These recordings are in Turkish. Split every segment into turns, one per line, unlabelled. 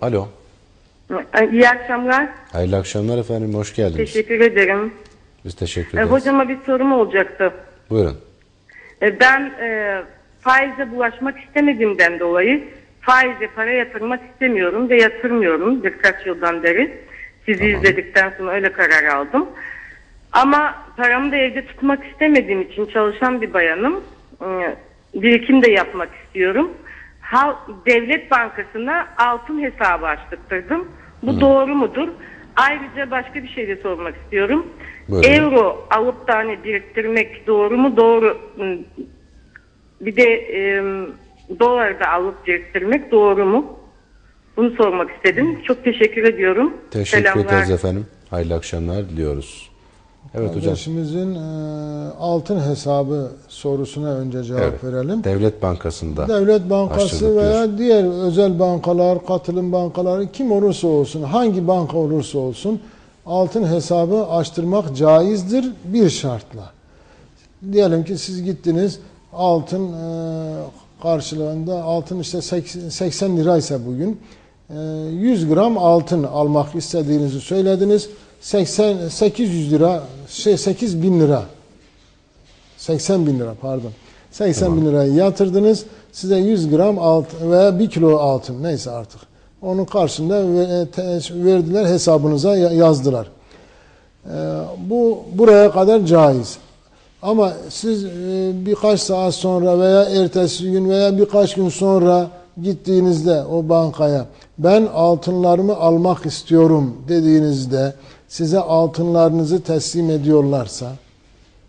Alo.
İyi akşamlar.
Hayırlı akşamlar efendim. Hoş geldiniz.
Teşekkür ederim.
Biz teşekkür
E,
ederiz.
hocama bir sorum olacaktı.
Buyurun.
E, ben e, faize bulaşmak istemediğimden dolayı faize para yatırmak istemiyorum ve yatırmıyorum birkaç yıldan beri. Sizi izledikten sonra öyle karar aldım. Ama paramı da evde tutmak istemediğim için çalışan bir bayanım. E, birikim de yapmak istiyorum. Hal, devlet bankasına altın hesabı açtırdım. Bu doğru mudur? Ayrıca başka bir şey de sormak istiyorum.
Buyurun.
Euro alıp da hani biriktirmek doğru mu? Doğru. Bir de e, dolar da alıp biriktirmek doğru mu? Bunu sormak istedim. Çok teşekkür ediyorum.
Teşekkür
Selamlar.
ederiz efendim. Hayırlı akşamlar diliyoruz. Evet hocam.
Kardeşimizin e, altın hesabı sorusuna önce cevap
Evet.
verelim.
Devlet Bankası'nda.
Devlet Bankası veya diğer özel bankalar, katılım bankaları kim olursa olsun, hangi banka olursa olsun altın hesabı açtırmak caizdir bir şartla. Diyelim ki siz gittiniz altın e, karşılığında altın işte 80 80 liraysa bugün e, 100 gram altın almak istediğinizi söylediniz. 80 800 lira şey 8 bin lira 80 bin lira pardon. 80 bin lirayı yatırdınız. Size 100 gram altın veya 1 kilo altın neyse artık. Onun karşında te- verdiler hesabınıza ya- yazdılar. Ee, bu buraya kadar caiz. Ama siz e, birkaç saat sonra veya ertesi gün veya birkaç gün sonra gittiğinizde o bankaya ben altınlarımı almak istiyorum dediğinizde size altınlarınızı teslim ediyorlarsa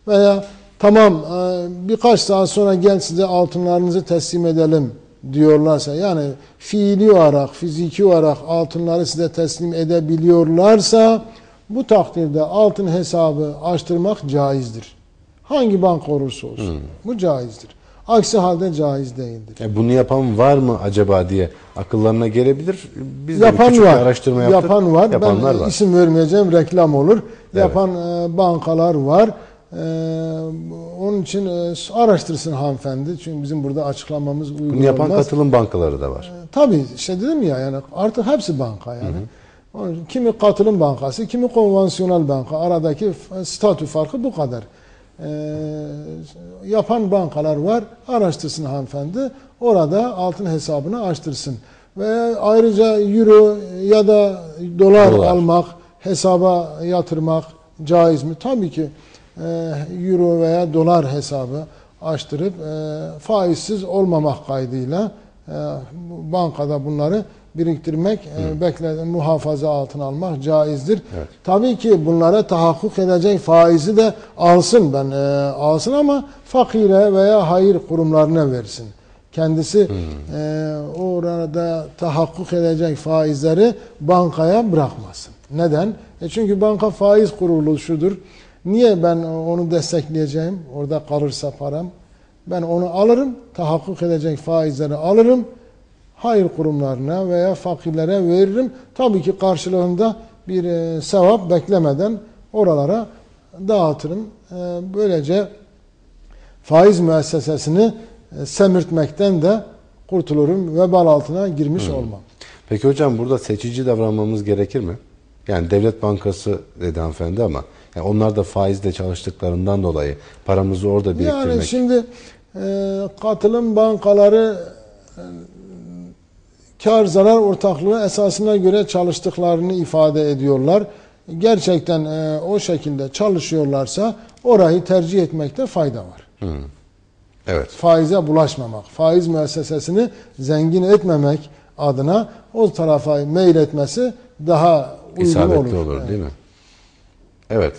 veya tamam e, birkaç saat sonra gel size altınlarınızı teslim edelim diyorlarsa yani fiili olarak fiziki olarak altınları size teslim edebiliyorlarsa bu takdirde altın hesabı açtırmak caizdir. Hangi banka olursa olsun. Bu caizdir. Aksi halde caiz değildir.
E, bunu yapan var mı acaba diye akıllarına gelebilir. Biz de
Yapan
küçük
var.
bir araştırma yaptık.
Yapan var.
Yapanlar
ben
var.
isim vermeyeceğim reklam olur. Yapan e, bankalar var. E, onun için e, araştırsın hanımefendi. Çünkü bizim burada açıklamamız uygun
Bunu yapan
olmaz.
katılım bankaları da var.
Tabii işte dedim ya yani artık hepsi banka yani. Onun için kimi katılım bankası, kimi konvansiyonel banka. Aradaki statü farkı bu kadar. Ee, yapan bankalar var. Araştırsın hanımefendi. Orada altın hesabını açtırsın. Ve ayrıca euro ya da dolar,
Dolar.
almak, hesaba yatırmak caiz mi? Tabii ki e, euro veya dolar hesabı açtırıp e, faizsiz olmamak kaydıyla e, bankada bunları biriktirmek, e, bekle, muhafaza altına almak caizdir.
Evet.
Tabii ki bunlara tahakkuk edecek faizi de alsın ben e, alsın ama fakire veya hayır kurumlarına versin. Kendisi e, orada tahakkuk edecek faizleri bankaya bırakmasın. Neden? E çünkü banka faiz kuruluşudur. Niye ben onu destekleyeceğim? Orada kalırsa param. Ben onu alırım, tahakkuk edecek faizleri alırım. Hayır kurumlarına veya fakirlere veririm. Tabii ki karşılığında bir e, sevap beklemeden oralara dağıtırım. E, böylece faiz müessesesini e, semirtmekten de kurtulurum. Vebal altına girmiş olmam.
Peki hocam burada seçici davranmamız gerekir mi? Yani devlet bankası dedi hanımefendi ama yani onlar da faizle çalıştıklarından dolayı paramızı orada biriktirmek.
Yani şimdi e, katılım bankaları kar zarar ortaklığı esasına göre çalıştıklarını ifade ediyorlar. Gerçekten e, o şekilde çalışıyorlarsa orayı tercih etmekte fayda var.
Evet.
Faize bulaşmamak, faiz müessesesini zengin etmemek adına o tarafa meyletmesi daha uygun
İsabetli
olur.
olur,
Evet.
değil mi? Evet.